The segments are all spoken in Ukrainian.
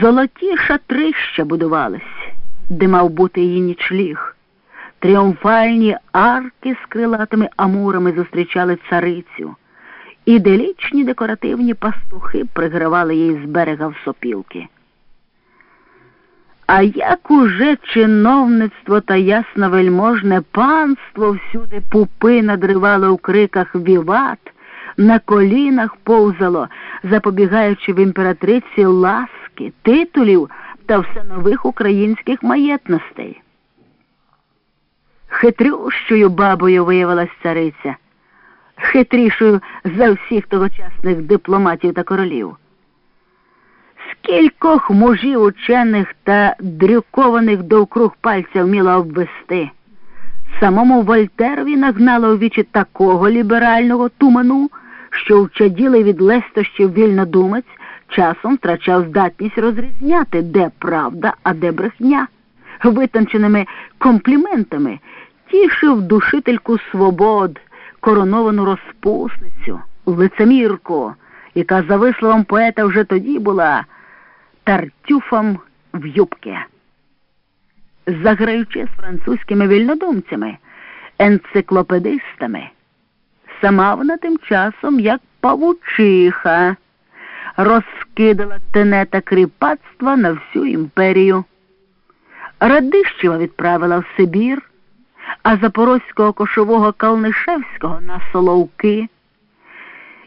Золоті шатрища будувались, де мав бути її нічліг. Тріумфальні арки з крилатими амурами зустрічали царицю, і делічні декоративні пастухи пригравали їй з берега в сопілки. А як уже чиновництво та ясновельможне панство всюди пупи надривало у криках віват, на колінах повзало, запобігаючи в імператриці ласки, титулів та все нових українських маєтностей. Хитрющою бабою виявилась цариця, хитрішою за всіх тогочасних дипломатів та королів. Скількох мужів учених та дрюкованих довкруг пальця вміла обвести. Самому Вольтерові нагнала у вічі такого ліберального туману, що вчаділий від лестощів вільнодумець часом втрачав здатність розрізняти, де правда, а де брехня. Витонченими компліментами тішив душительку свобод, короновану розпусницю, лицемірку, яка, за висловом поета, вже тоді була тартюфом в юбки. Заграючи з французькими вільнодумцями, енциклопедистами, сама вона тим часом, як павучиха, розкидала тенета кріпацтва на всю імперію. Радищева відправила в Сибір, а Запорозького кошового Калнишевського на Соловки.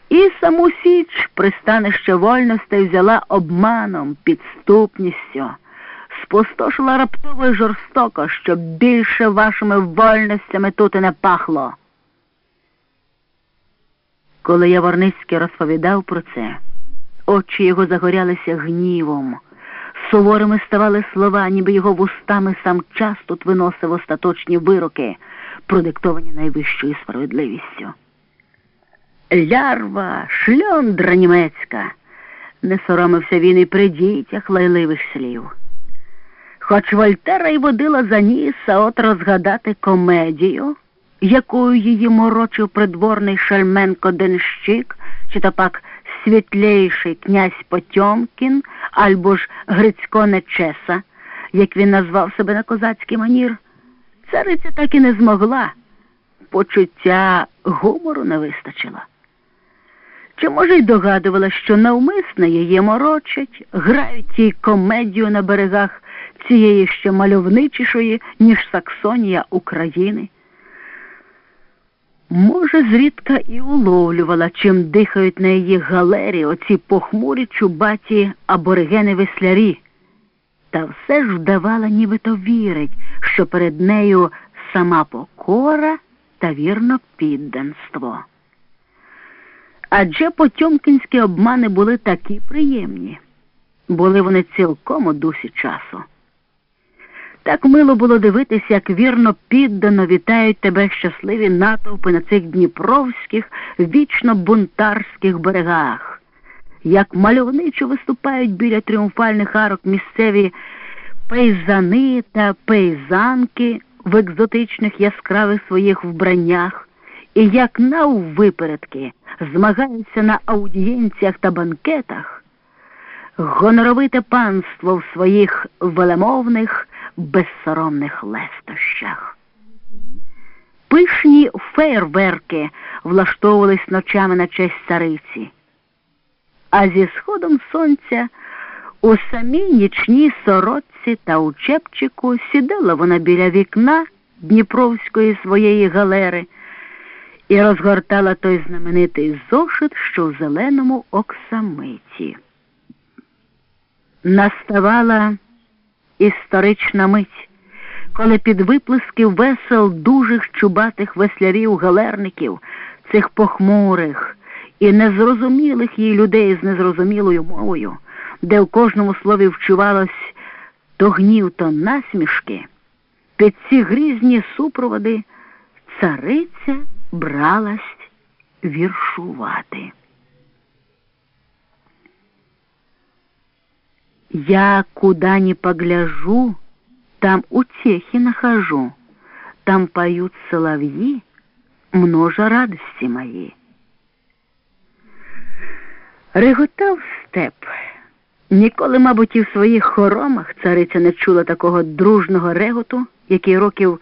І саму Січ пристанище вольностей взяла обманом, підступністю, спустошила раптово й жорстоко, щоб більше вашими вольностями тут і не пахло. Коли Яворницький розповідав про це, очі його загорялися гнівом. Суворими ставали слова, ніби його вустами сам час тут виносив остаточні вироки, продиктовані найвищою справедливістю. Лярва, шльондра німецька, не соромився він і при дітях лайливих слів. Хоч Вольтера й водила за ніс, а от розгадати комедію, якою її морочив придворний Шельменко Денщик, чи то пак світлейший князь Потьомкін, або ж Грицько Нечеса, як він назвав себе на козацький манір, цариця так і не змогла. Почуття гумору не вистачило. Чи, може, й догадувала, що навмисно її морочать, грають їй комедію на берегах цієї ще мальовничішої, ніж Саксонія України? Може, зрідка і уловлювала, чим дихають на її галері оці похмурі чубаті аборигени веслярі, та все ж вдавала, нібито вірить, що перед нею сама покора та вірно підданство. Адже потьомкінські обмани були такі приємні, були вони цілком у дусі часу. Так мило було дивитися, як вірно піддано вітають тебе щасливі натовпи на цих дніпровських, вічно бунтарських берегах, як мальовничо виступають біля тріумфальних арок місцеві пейзани та пейзанки в екзотичних яскравих своїх вбраннях, і як наввипередки змагаються на аудієнціях та банкетах, гоноровите панство в своїх велемовних безсоромних лестощах. Пишні фейерверки влаштовувались ночами на честь цариці, а зі сходом сонця у самій нічній сорочці та у чепчику сідала вона біля вікна Дніпровської своєї галери і розгортала той знаменитий зошит, що в зеленому оксамиті. Наставала історична мить, коли під виплески весел дужих чубатих веслярів галерників, цих похмурих і незрозумілих їй людей з незрозумілою мовою, де в кожному слові вчувалось то гнів, то насмішки, під ці грізні супроводи цариця бралась віршувати. Я куда ни погляжу, там утехи нахожу, там поют соловьи, множа радости мои. Реготав степ, Ніколи, мабуть, і в своїх хоромах цариця не чула такого дружного реготу, який років